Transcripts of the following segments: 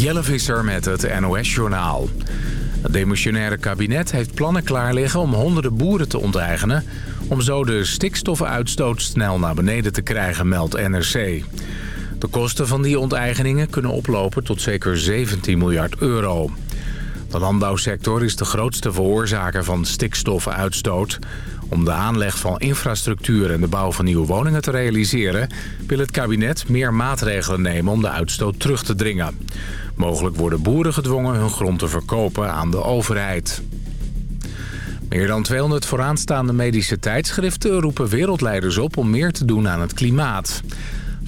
Jelle Visser met het NOS-journaal. Het demissionaire kabinet heeft plannen klaar liggen om honderden boeren te onteigenen... om zo de stikstofuitstoot snel naar beneden te krijgen, meldt NRC. De kosten van die onteigeningen kunnen oplopen tot zeker 17 miljard euro. De landbouwsector is de grootste veroorzaker van stikstofuitstoot. Om de aanleg van infrastructuur en de bouw van nieuwe woningen te realiseren... wil het kabinet meer maatregelen nemen om de uitstoot terug te dringen. Mogelijk worden boeren gedwongen hun grond te verkopen aan de overheid. Meer dan 200 vooraanstaande medische tijdschriften roepen wereldleiders op om meer te doen aan het klimaat.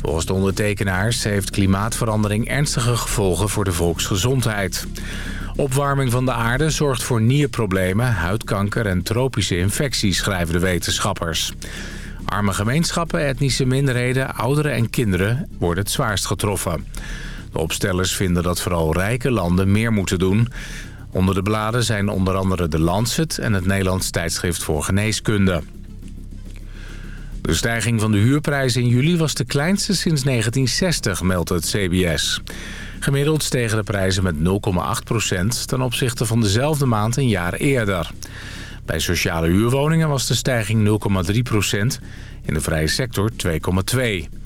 Volgens de ondertekenaars heeft klimaatverandering ernstige gevolgen voor de volksgezondheid. Opwarming van de aarde zorgt voor nierproblemen, huidkanker en tropische infecties, schrijven de wetenschappers. Arme gemeenschappen, etnische minderheden, ouderen en kinderen worden het zwaarst getroffen. De opstellers vinden dat vooral rijke landen meer moeten doen. Onder de bladen zijn onder andere de Lancet en het Nederlands tijdschrift voor geneeskunde. De stijging van de huurprijzen in juli was de kleinste sinds 1960, meldt het CBS. Gemiddeld stegen de prijzen met 0,8% ten opzichte van dezelfde maand een jaar eerder. Bij sociale huurwoningen was de stijging 0,3% in de vrije sector 2,2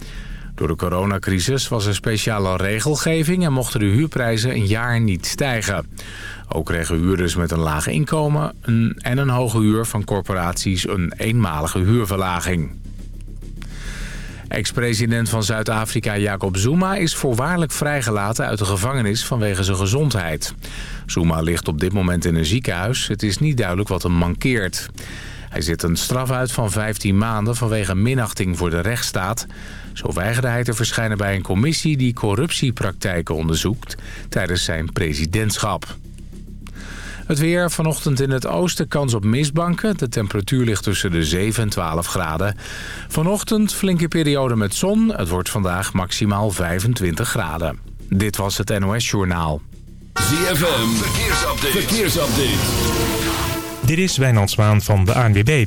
Door de coronacrisis was er speciale regelgeving en mochten de huurprijzen een jaar niet stijgen. Ook kregen huurders met een laag inkomen en een hoge huur van corporaties een eenmalige huurverlaging. Ex-president van Zuid-Afrika Jacob Zuma is voorwaardelijk vrijgelaten uit de gevangenis vanwege zijn gezondheid. Zuma ligt op dit moment in een ziekenhuis. Het is niet duidelijk wat hem mankeert. Hij zit een straf uit van 15 maanden vanwege minachting voor de rechtsstaat. Zo weigerde hij te verschijnen bij een commissie die corruptiepraktijken onderzoekt tijdens zijn presidentschap. Het weer vanochtend in het oosten kans op mistbanken. De temperatuur ligt tussen de 7 en 12 graden. Vanochtend flinke periode met zon. Het wordt vandaag maximaal 25 graden. Dit was het NOS Journaal. ZFM, verkeersupdate. verkeersupdate. Dit is Wijnand Zwaan van de ANWB.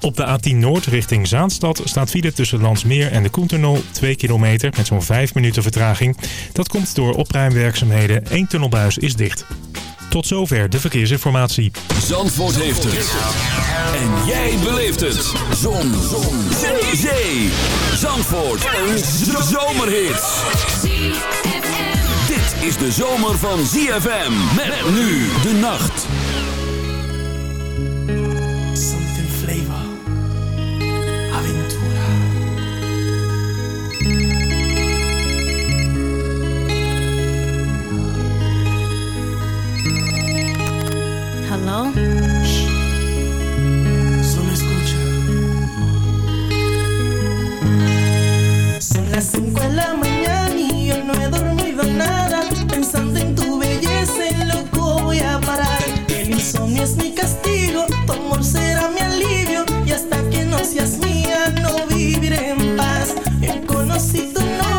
Op de A10 Noord richting Zaanstad staat file tussen Landsmeer en de Koentunnel 2 kilometer met zo'n 5 minuten vertraging. Dat komt door opruimwerkzaamheden. Eén tunnelbuis is dicht. Tot zover de verkeersinformatie. Zandvoort heeft het. En jij beleeft het. Zon. Zon. Zee. Zee. Zandvoort. Een zomerhit. Dit is de zomer van ZFM. Met nu de nacht. Solo escucha. Son las 5 de la mañana y yo no he dormido nada. Pensando en tu belleza, en loco voy a parar. El insomnio es mi castigo, tu amor será mi alivio. Y hasta que no seas mía, no viviré en paz. Yo conocí tu nombre.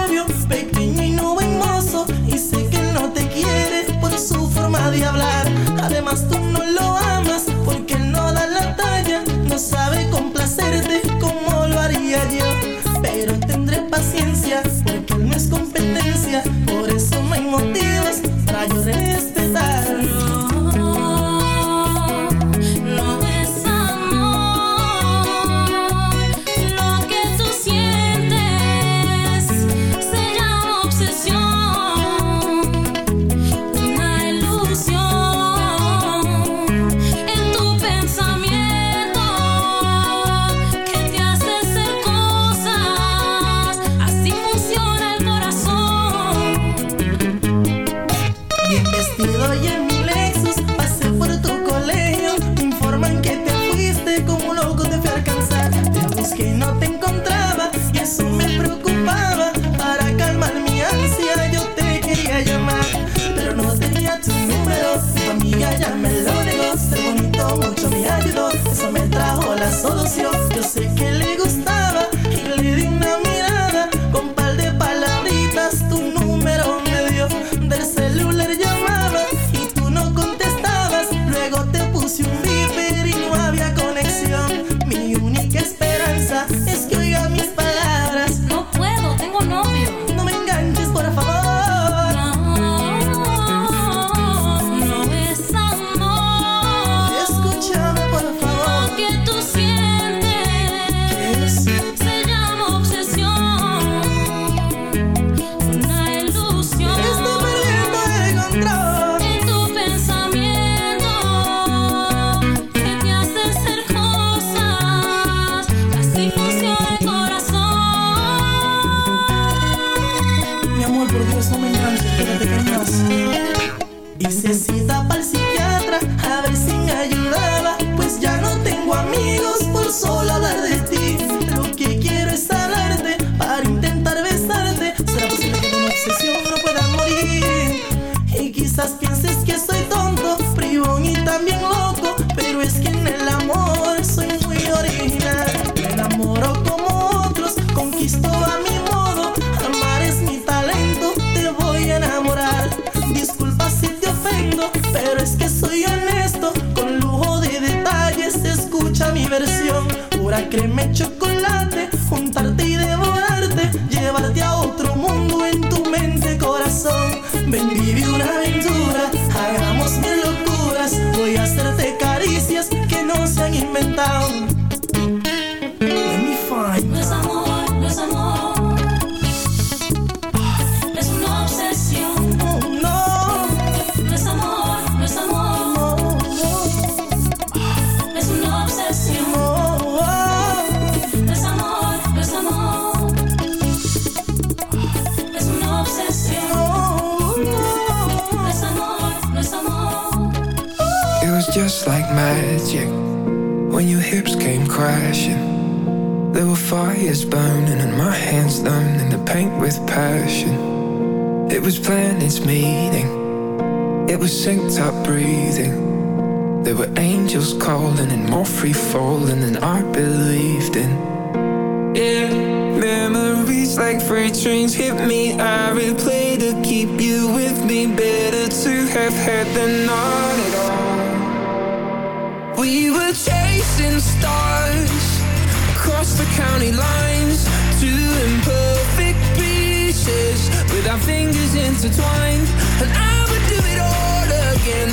fingers intertwined And I would do it all again.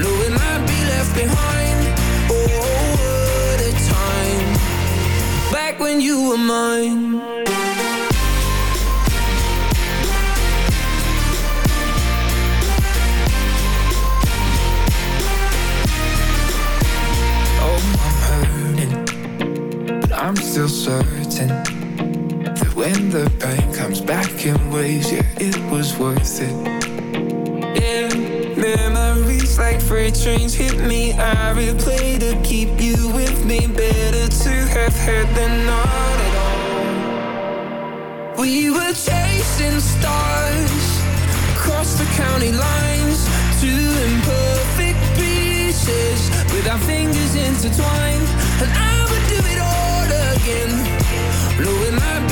Knowing I'd be left behind Oh, what a time. Back when you were mine. Oh, I'm hurting But I'm still certain when the pain comes back in waves, yeah, it was worth it. Yeah, memories like freight trains hit me. I replay to keep you with me. Better to have heard than not at all. We were chasing stars across the county lines, two imperfect pieces with our fingers intertwined, and I would do it all again, blowing my.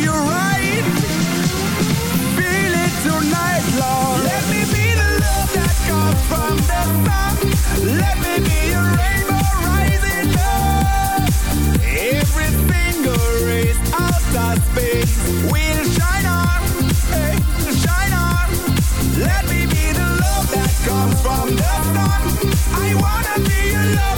you right. Feel it tonight, Let me be the love that comes from the sun. Let me be rainbow rising up. Every single outer space will shine on, hey, shine on. Let me be the love that comes from the sun. I wanna be your love.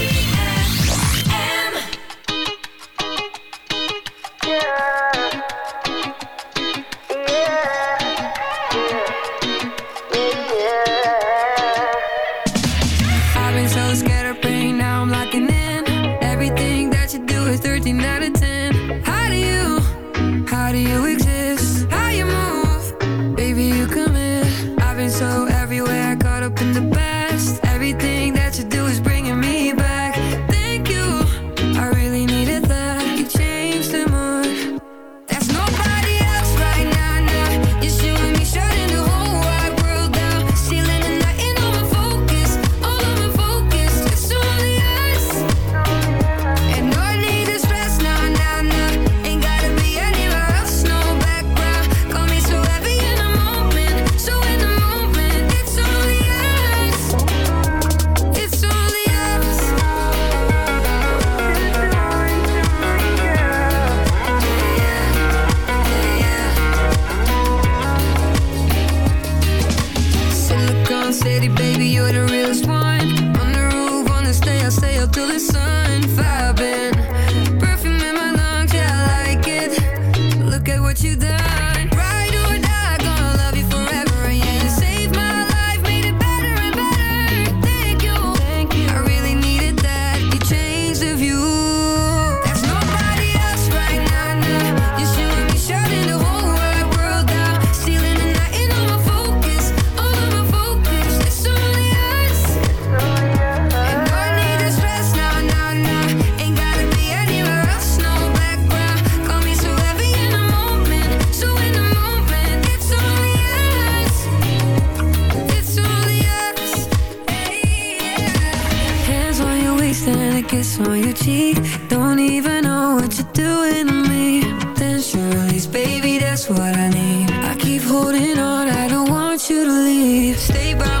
kiss on your cheek Don't even know what you're doing to me. Then you release, baby, that's what I need. I keep holding on, I don't want you to leave. Stay by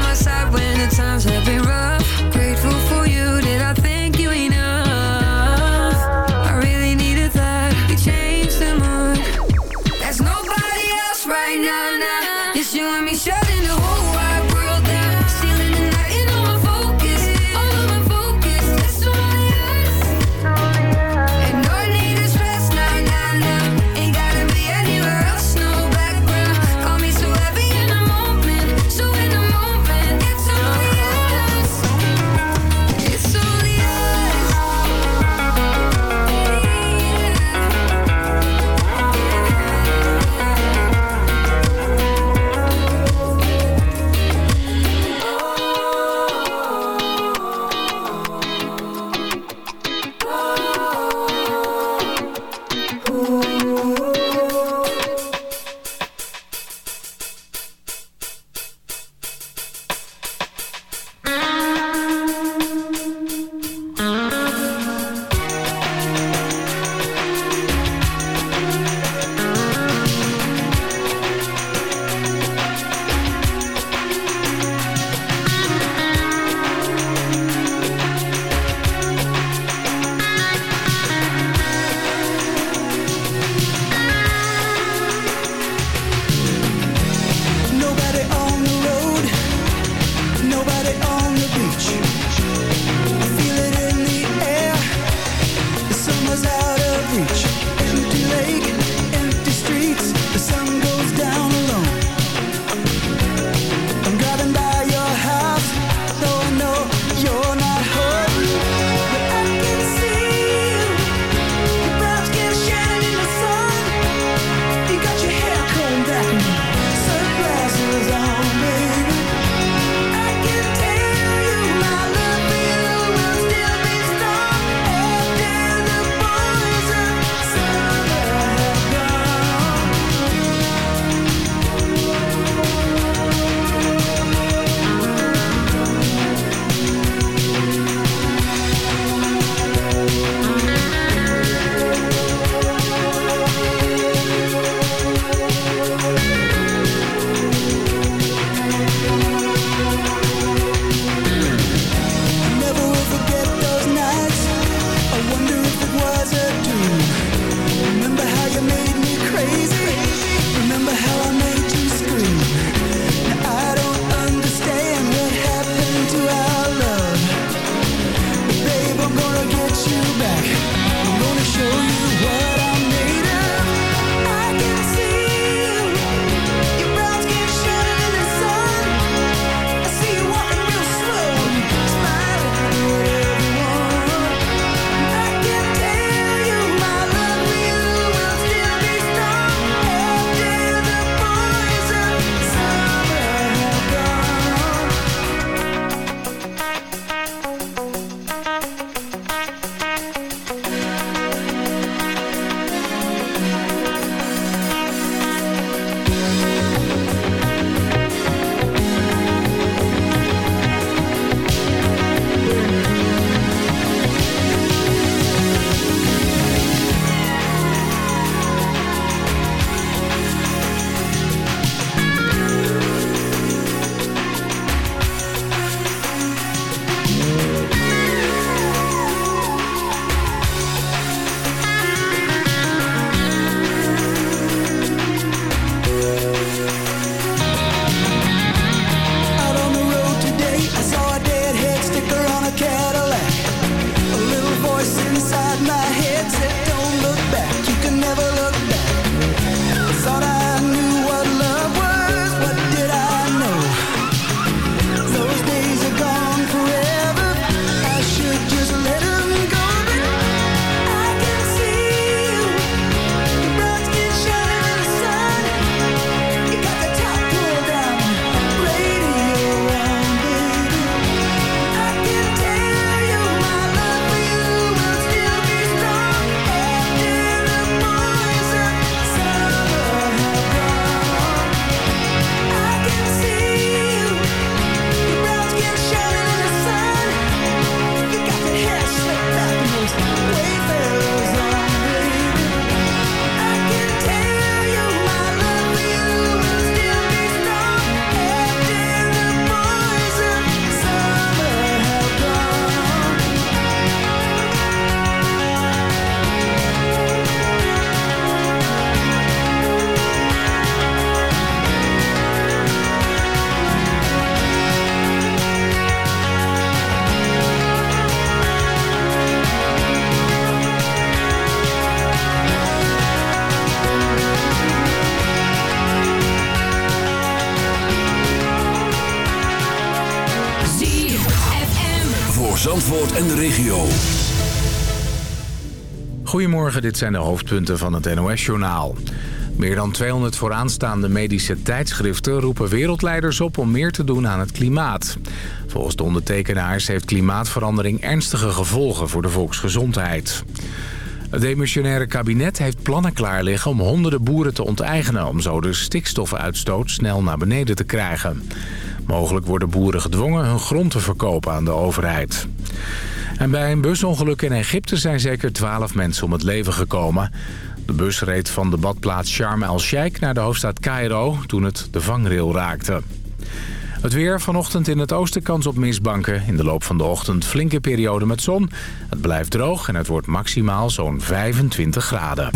En de regio. Goedemorgen, dit zijn de hoofdpunten van het NOS-journaal. Meer dan 200 vooraanstaande medische tijdschriften roepen wereldleiders op om meer te doen aan het klimaat. Volgens de ondertekenaars heeft klimaatverandering ernstige gevolgen voor de volksgezondheid. Het demissionaire kabinet heeft plannen klaar liggen om honderden boeren te onteigenen... om zo de stikstofuitstoot snel naar beneden te krijgen. Mogelijk worden boeren gedwongen hun grond te verkopen aan de overheid. En bij een busongeluk in Egypte zijn zeker 12 mensen om het leven gekomen. De bus reed van de badplaats Sharm el-Sheikh naar de hoofdstad Cairo toen het de vangrail raakte. Het weer vanochtend in het oosten kans op mistbanken. In de loop van de ochtend flinke periode met zon. Het blijft droog en het wordt maximaal zo'n 25 graden.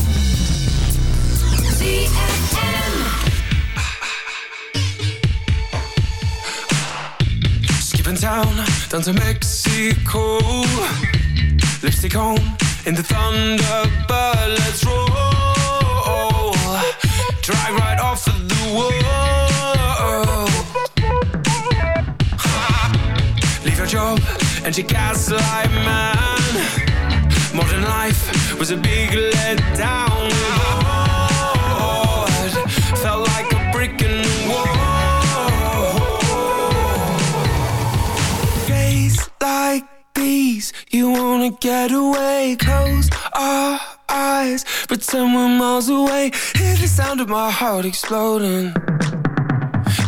Skipping town down to Mexico. Lipstick in the Thunderbird. Let's roll. Drive right off of the wall. And your gaslight man. Modern life was a big letdown. Felt like a brick in the wall. Days like these, you wanna get away. Close our eyes, pretend we're miles away. Hear the sound of my heart exploding.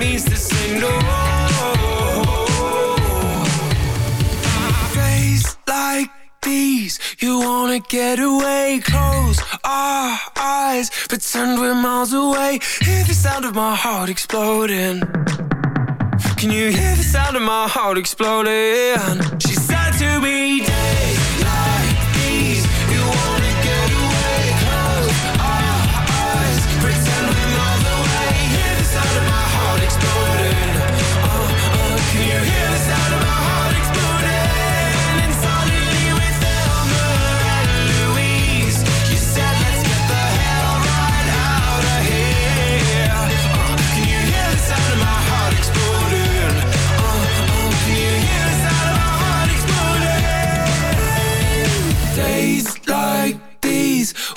means to say no. Days like these, you wanna get away. Close our eyes, pretend we're miles away. Hear the sound of my heart exploding. Can you hear the sound of my heart exploding? She said to me, days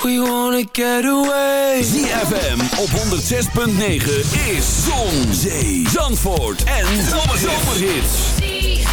we wanna get away. ZFM op 106.9 is Zon, Zee, Zandvoort en Zomerhits.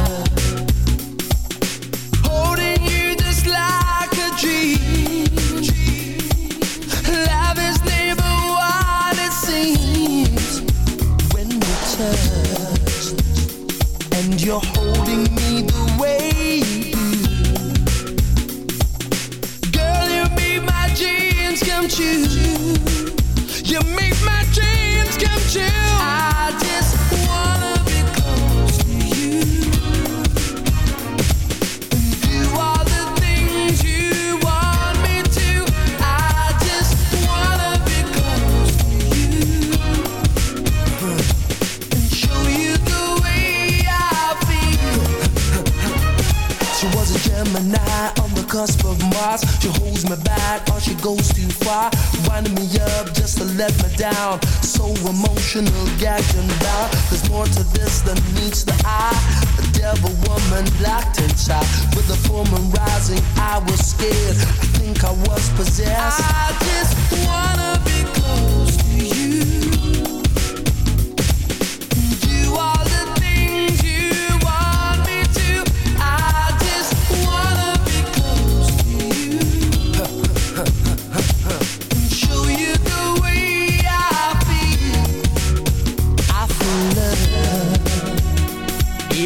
gagged and. There's more to this than meets the eye. A devil woman locked inside. With the full moon rising, I was scared. I think I was possessed. I just wanna be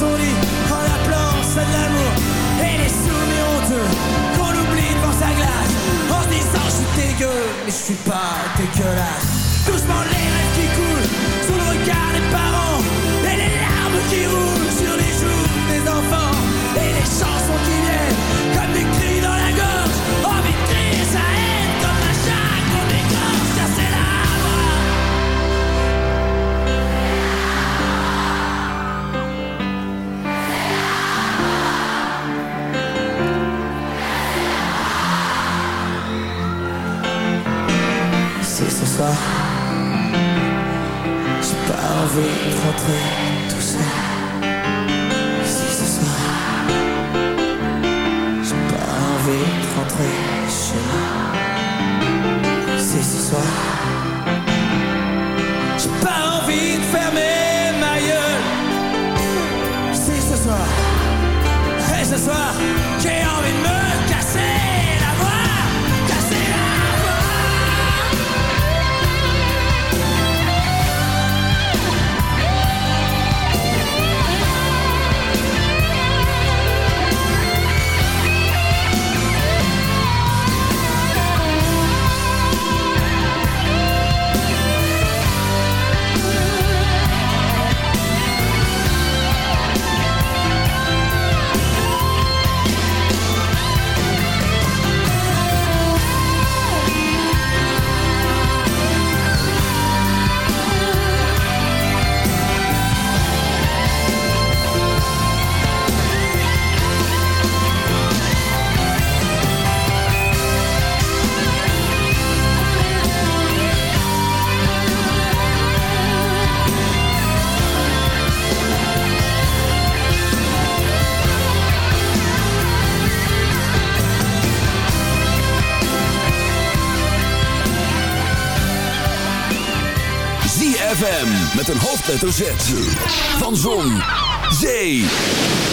son lit en appelant ça de l'amour. Et les souvenirs honteux qu'on oublie devant sa glace. En se disant je suis dégueu mais je suis pas dégueulasse. Doucement les rêves qui coulent ZFM met een hoofdletter Z. Van Zon, Zee,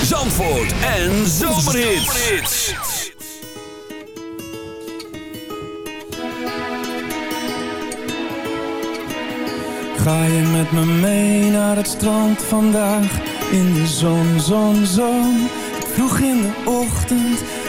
Zandvoort en Zomerhits. Ga je met me mee naar het strand vandaag In de zon, zon, zon Vroeg in de ochtend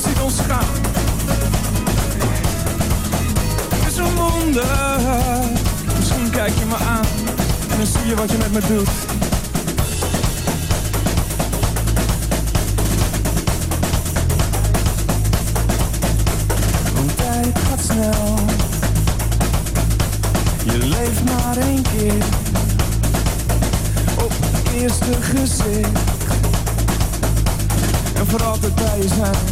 Ziet ons gaan. Het is een wonder. Misschien kijk je me aan en dan zie je wat je met me doet. Want tijd gaat snel. Je leeft maar één keer op het eerste gezicht. En voor altijd bij je zijn,